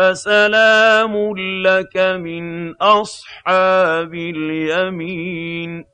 فَسَلَامٌ لَّكَ مِنْ أَصْحَابِ الْيَمِينِ.